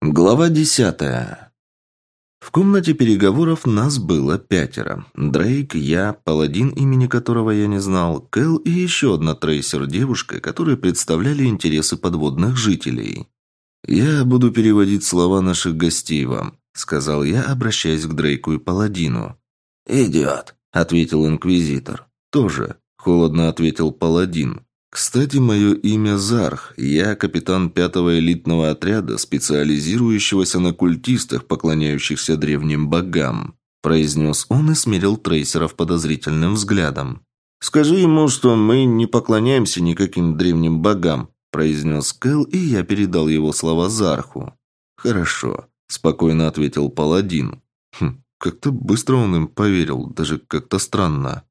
Глава десятая. В комнате переговоров нас было пятеро. Дрейк, я, паладин, имени которого я не знал, Кэл и еще одна трейсер-девушка, которые представляли интересы подводных жителей. «Я буду переводить слова наших гостей вам», — сказал я, обращаясь к Дрейку и паладину. «Идиот», — ответил инквизитор. «Тоже», — холодно ответил паладин. «Кстати, мое имя Зарх. Я капитан пятого элитного отряда, специализирующегося на культистах, поклоняющихся древним богам», произнес он и смерил трейсеров подозрительным взглядом. «Скажи ему, что мы не поклоняемся никаким древним богам», произнес Кэл, и я передал его слова Зарху. «Хорошо», – спокойно ответил паладин. «Хм, как-то быстро он им поверил, даже как-то странно».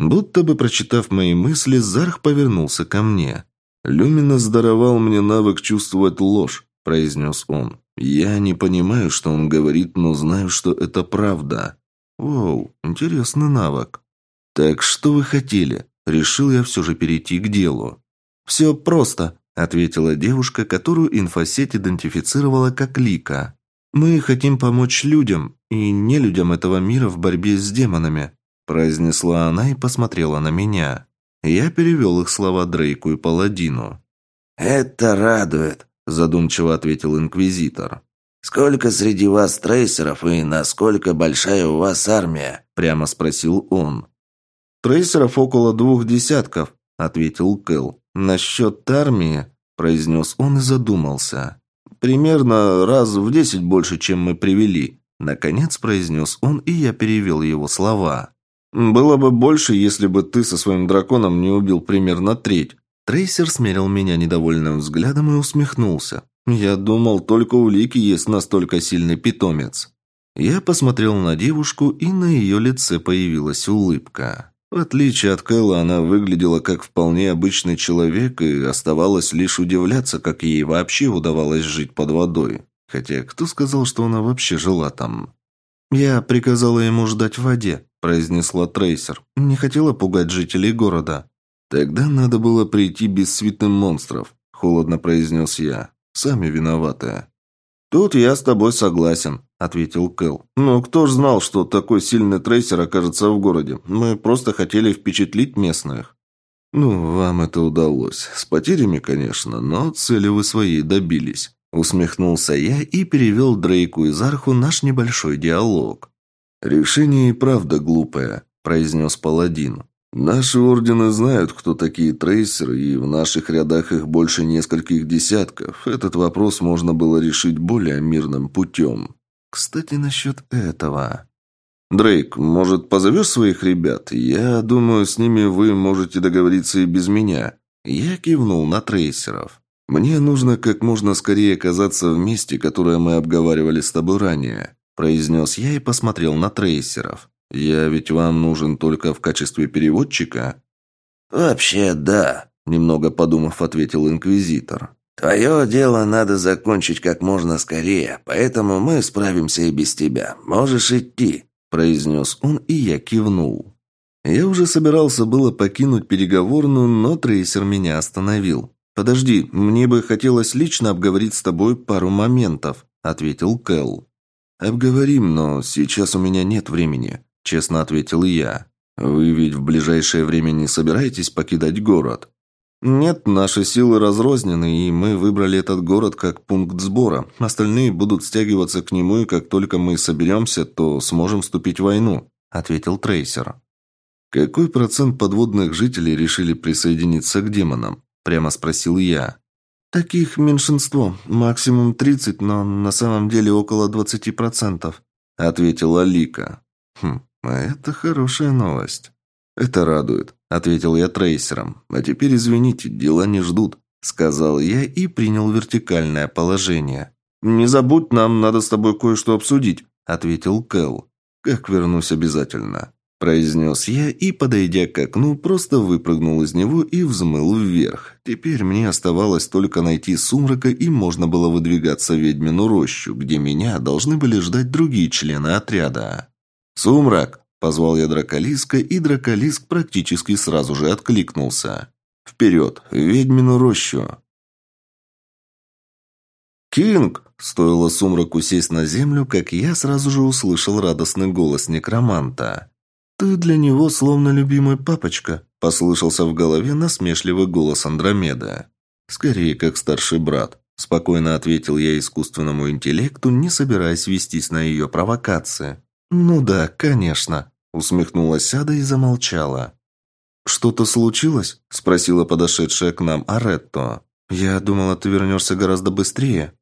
Будто бы прочитав мои мысли, Зарх повернулся ко мне. «Люминос даровал мне навык чувствовать ложь», – произнес он. «Я не понимаю, что он говорит, но знаю, что это правда». «Воу, интересный навык». «Так что вы хотели?» Решил я все же перейти к делу. «Все просто», – ответила девушка, которую инфосеть идентифицировала как Лика. «Мы хотим помочь людям и не людям этого мира в борьбе с демонами произнесла она и посмотрела на меня. Я перевел их слова Дрейку и Паладину. «Это радует», – задумчиво ответил Инквизитор. «Сколько среди вас трейсеров и насколько большая у вас армия?» – прямо спросил он. «Трейсеров около двух десятков», – ответил Кэл. «Насчет армии», – произнес он и задумался. «Примерно раз в десять больше, чем мы привели», – наконец произнес он, и я перевел его слова. «Было бы больше, если бы ты со своим драконом не убил примерно треть». Трейсер смерил меня недовольным взглядом и усмехнулся. «Я думал, только у Лики есть настолько сильный питомец». Я посмотрел на девушку, и на ее лице появилась улыбка. В отличие от Кэлла, она выглядела как вполне обычный человек, и оставалось лишь удивляться, как ей вообще удавалось жить под водой. Хотя, кто сказал, что она вообще жила там? Я приказала ему ждать в воде произнесла Трейсер. «Не хотела пугать жителей города». «Тогда надо было прийти без свитным монстров», – холодно произнес я. «Сами виноваты». «Тут я с тобой согласен», – ответил Кэл. «Но кто ж знал, что такой сильный трейсер окажется в городе? Мы просто хотели впечатлить местных». «Ну, вам это удалось. С потерями, конечно, но цели вы своей добились», – усмехнулся я и перевел Дрейку и Зарху наш небольшой диалог. «Решение и правда глупое», – произнес паладин. «Наши ордены знают, кто такие трейсеры, и в наших рядах их больше нескольких десятков. Этот вопрос можно было решить более мирным путем. Кстати, насчет этого...» «Дрейк, может, позовешь своих ребят? Я думаю, с ними вы можете договориться и без меня». Я кивнул на трейсеров. «Мне нужно как можно скорее оказаться в месте, которое мы обговаривали с тобой ранее произнес я и посмотрел на трейсеров. «Я ведь вам нужен только в качестве переводчика?» «Вообще, да», – немного подумав, ответил Инквизитор. «Твое дело надо закончить как можно скорее, поэтому мы справимся и без тебя. Можешь идти», – произнес он, и я кивнул. Я уже собирался было покинуть переговорную, но трейсер меня остановил. «Подожди, мне бы хотелось лично обговорить с тобой пару моментов», – ответил Кэл. «Обговорим, но сейчас у меня нет времени», – честно ответил я. «Вы ведь в ближайшее время не собираетесь покидать город?» «Нет, наши силы разрознены, и мы выбрали этот город как пункт сбора. Остальные будут стягиваться к нему, и как только мы соберемся, то сможем вступить в войну», – ответил Трейсер. «Какой процент подводных жителей решили присоединиться к демонам?» – прямо спросил я. «Таких меньшинство. Максимум тридцать, но на самом деле около двадцати процентов», — ответила Лика. «Хм, это хорошая новость». «Это радует», — ответил я трейсером. «А теперь, извините, дела не ждут», — сказал я и принял вертикальное положение. «Не забудь, нам надо с тобой кое-что обсудить», — ответил Кэл. «Как вернусь обязательно» произнес я и, подойдя к окну, просто выпрыгнул из него и взмыл вверх. Теперь мне оставалось только найти сумрака, и можно было выдвигаться в ведьмину рощу, где меня должны были ждать другие члены отряда. «Сумрак!» – позвал я Драколиска, и Драколиск практически сразу же откликнулся. «Вперед! В ведьмину рощу!» «Кинг!» Стоило сумраку сесть на землю, как я сразу же услышал радостный голос некроманта. «Ты для него словно любимый папочка», – послышался в голове насмешливый голос Андромеда. «Скорее, как старший брат», – спокойно ответил я искусственному интеллекту, не собираясь вестись на ее провокации. «Ну да, конечно», – усмехнулась Ада и замолчала. «Что-то случилось?» – спросила подошедшая к нам Аретто. «Я думала, ты вернешься гораздо быстрее».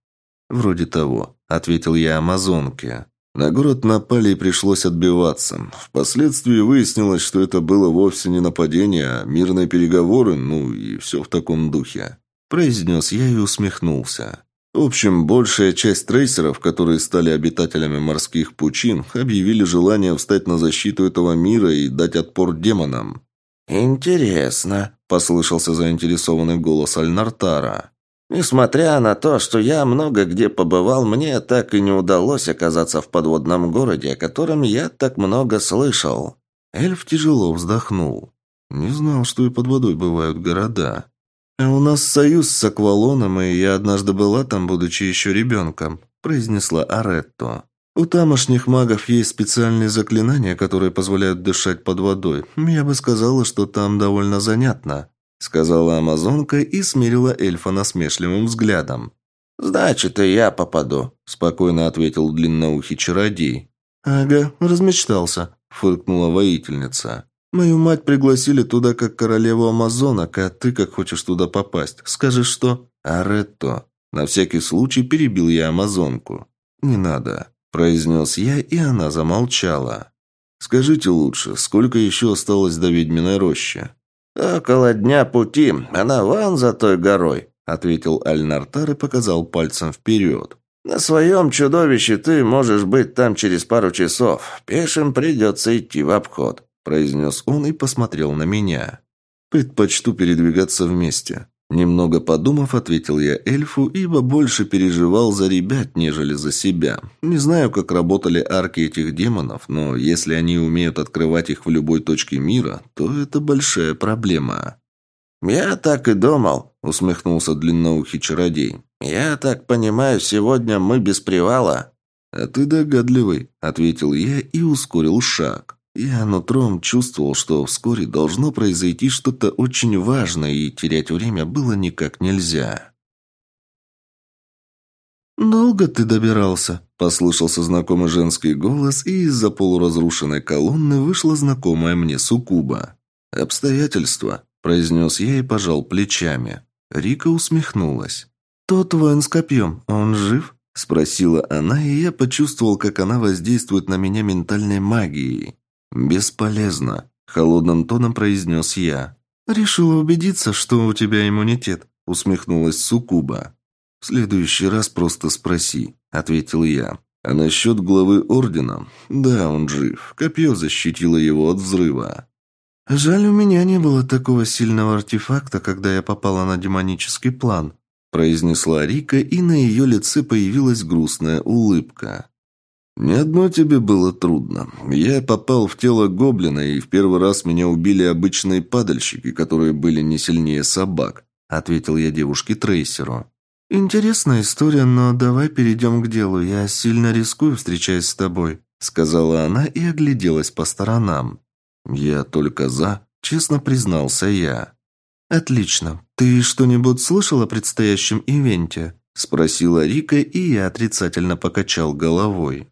«Вроде того», – ответил я амазонке. На город напали и пришлось отбиваться. Впоследствии выяснилось, что это было вовсе не нападение, а мирные переговоры, ну и все в таком духе. Произнес я и усмехнулся. В общем, большая часть трейсеров, которые стали обитателями морских пучин, объявили желание встать на защиту этого мира и дать отпор демонам. «Интересно», – послышался заинтересованный голос Альнартара. «Несмотря на то, что я много где побывал, мне так и не удалось оказаться в подводном городе, о котором я так много слышал». Эльф тяжело вздохнул. «Не знал, что и под водой бывают города. А у нас союз с Аквалоном, и я однажды была там, будучи еще ребенком», – произнесла Аретто. У тамошних магов есть специальные заклинания, которые позволяют дышать под водой. Я бы сказала, что там довольно занятно», — сказала амазонка и смирила эльфа насмешливым взглядом. «Значит, и я попаду», — спокойно ответил длинноухий чародей. «Ага, размечтался», — фыркнула воительница. «Мою мать пригласили туда как королеву амазонок, а ты как хочешь туда попасть. Скажешь, что...» «Аретто». На всякий случай перебил я амазонку. «Не надо». – произнес я, и она замолчала. «Скажите лучше, сколько еще осталось до ведьминой рощи?» «Около дня пути, она вон за той горой», – ответил Альнартар и показал пальцем вперед. «На своем чудовище ты можешь быть там через пару часов. Пешим придется идти в обход», – произнес он и посмотрел на меня. «Предпочту передвигаться вместе», Немного подумав, ответил я эльфу, ибо больше переживал за ребят, нежели за себя. Не знаю, как работали арки этих демонов, но если они умеют открывать их в любой точке мира, то это большая проблема. «Я так и думал», — усмехнулся длинноухий чародей. «Я так понимаю, сегодня мы без привала?» «А ты догадливый», — ответил я и ускорил шаг. Я нутром чувствовал, что вскоре должно произойти что-то очень важное, и терять время было никак нельзя. «Долго ты добирался?» – послышался знакомый женский голос, и из-за полуразрушенной колонны вышла знакомая мне суккуба. «Обстоятельства», – произнес я и пожал плечами. Рика усмехнулась. «Тот воин с копьем, он жив?» – спросила она, и я почувствовал, как она воздействует на меня ментальной магией. «Бесполезно», – холодным тоном произнес я. «Решила убедиться, что у тебя иммунитет», – усмехнулась Сукуба. «В следующий раз просто спроси», – ответил я. «А насчет главы Ордена? Да, он жив. Копье защитило его от взрыва». «Жаль, у меня не было такого сильного артефакта, когда я попала на демонический план», – произнесла Рика, и на ее лице появилась грустная улыбка. «Ни одно тебе было трудно. Я попал в тело гоблина, и в первый раз меня убили обычные падальщики, которые были не сильнее собак», — ответил я девушке-трейсеру. «Интересная история, но давай перейдем к делу. Я сильно рискую, встречаясь с тобой», — сказала она и огляделась по сторонам. «Я только за», — честно признался я. «Отлично. Ты что-нибудь слышал о предстоящем ивенте?» — спросила Рика, и я отрицательно покачал головой.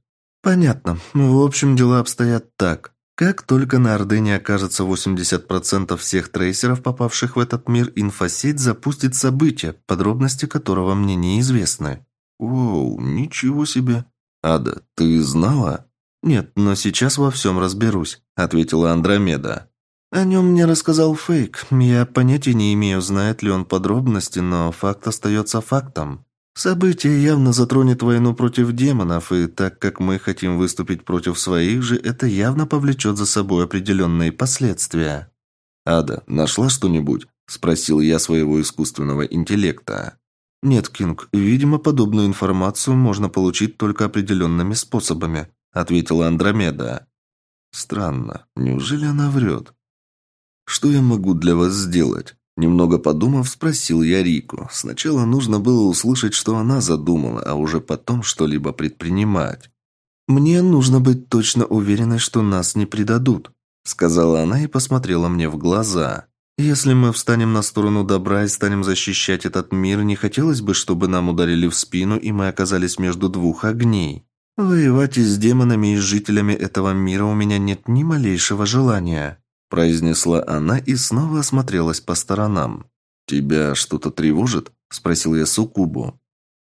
«Понятно. В общем, дела обстоят так. Как только на Ордене окажется 80% всех трейсеров, попавших в этот мир, инфосеть запустит событие, подробности которого мне неизвестны». «Оу, ничего себе!» «Ада, ты знала?» «Нет, но сейчас во всем разберусь», — ответила Андромеда. «О нем мне рассказал Фейк. Я понятия не имею, знает ли он подробности, но факт остается фактом». Событие явно затронет войну против демонов, и так как мы хотим выступить против своих же, это явно повлечет за собой определенные последствия. «Ада, нашла что-нибудь?» – спросил я своего искусственного интеллекта. «Нет, Кинг, видимо, подобную информацию можно получить только определенными способами», – ответила Андромеда. «Странно. Неужели она врет?» «Что я могу для вас сделать?» Немного подумав, спросил я Рику. Сначала нужно было услышать, что она задумала, а уже потом что-либо предпринимать. «Мне нужно быть точно уверенной, что нас не предадут», сказала она и посмотрела мне в глаза. «Если мы встанем на сторону добра и станем защищать этот мир, не хотелось бы, чтобы нам ударили в спину, и мы оказались между двух огней. Воевать и с демонами, и с жителями этого мира у меня нет ни малейшего желания», произнесла она и снова осмотрелась по сторонам. «Тебя что-то тревожит?» – спросил я Сукубу.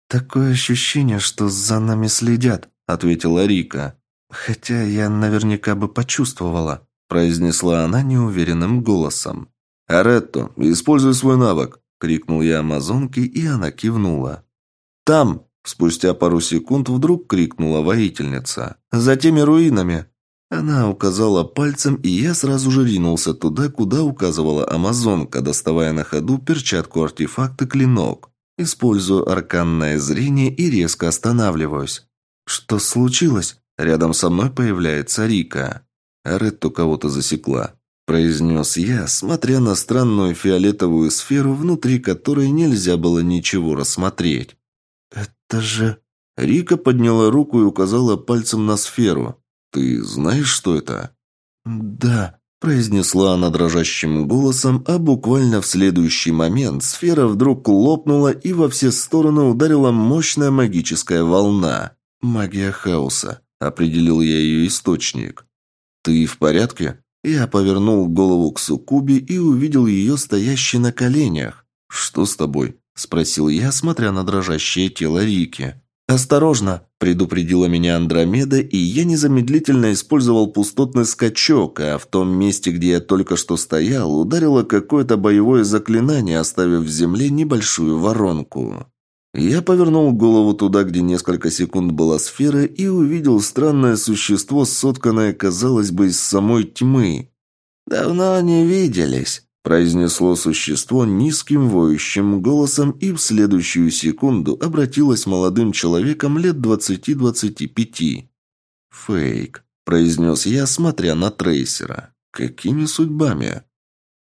«Такое ощущение, что за нами следят», – ответила Рика. «Хотя я наверняка бы почувствовала», – произнесла она неуверенным голосом. «Аретто, используй свой навык!» – крикнул я амазонке, и она кивнула. «Там!» – спустя пару секунд вдруг крикнула воительница. «За теми руинами!» Она указала пальцем, и я сразу же ринулся туда, куда указывала амазонка, доставая на ходу перчатку-артефакт и клинок. Использую арканное зрение и резко останавливаюсь. «Что случилось?» Рядом со мной появляется Рика. Аретто кого-то засекла произнес я, смотря на странную фиолетовую сферу, внутри которой нельзя было ничего рассмотреть. «Это же...» Рика подняла руку и указала пальцем на сферу. «Ты знаешь, что это?» «Да», – произнесла она дрожащим голосом, а буквально в следующий момент сфера вдруг лопнула и во все стороны ударила мощная магическая волна. «Магия хаоса», – определил я ее источник. «Ты в порядке?» Я повернул голову к Сукуби и увидел ее стоящей на коленях. «Что с тобой?» – спросил я, смотря на дрожащее тело Рики. «Осторожно!» – предупредила меня Андромеда, и я незамедлительно использовал пустотный скачок, а в том месте, где я только что стоял, ударило какое-то боевое заклинание, оставив в земле небольшую воронку. Я повернул голову туда, где несколько секунд была сфера, и увидел странное существо, сотканное, казалось бы, из самой тьмы. «Давно не виделись», – произнесло существо низким воющим голосом и в следующую секунду обратилось молодым человеком лет двадцати-двадцати пяти. «Фейк», – произнес я, смотря на трейсера. «Какими судьбами?»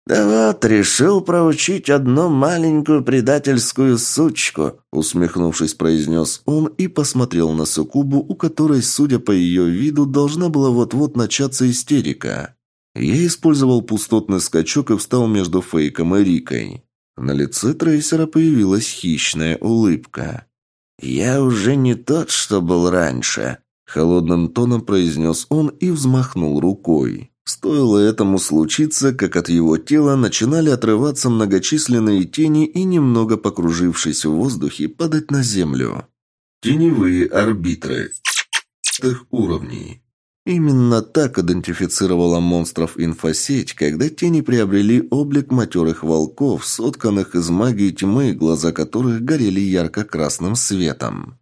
«Да вот, решил проучить одну маленькую предательскую сучку», усмехнувшись, произнес он и посмотрел на Сукубу, у которой, судя по ее виду, должна была вот-вот начаться истерика. Я использовал пустотный скачок и встал между Фейком и Рикой. На лице трейсера появилась хищная улыбка. «Я уже не тот, что был раньше», – холодным тоном произнес он и взмахнул рукой. Стоило этому случиться, как от его тела начинали отрываться многочисленные тени и, немного покружившись в воздухе, падать на землю. Теневые арбитры. Их уровней. Именно так идентифицировала монстров инфосеть, когда тени приобрели облик матерых волков, сотканных из магии тьмы, глаза которых горели ярко-красным светом.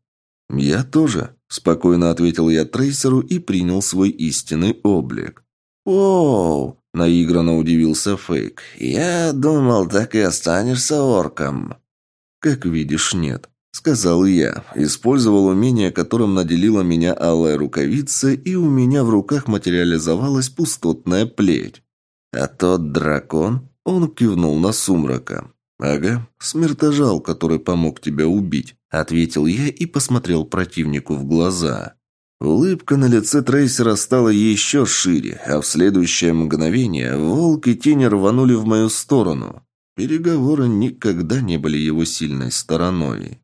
«Я тоже», – спокойно ответил я трейсеру и принял свой истинный облик. «Оу!» – наигранно удивился Фейк. «Я думал, так и останешься орком». «Как видишь, нет», – сказал я. Использовал умение, которым наделила меня алая рукавица, и у меня в руках материализовалась пустотная плеть. «А тот дракон?» – он кивнул на сумрака. «Ага, смертожал, который помог тебя убить», – ответил я и посмотрел противнику в глаза. Улыбка на лице трейсера стала еще шире, а в следующее мгновение волк и тень рванули в мою сторону. Переговоры никогда не были его сильной стороной.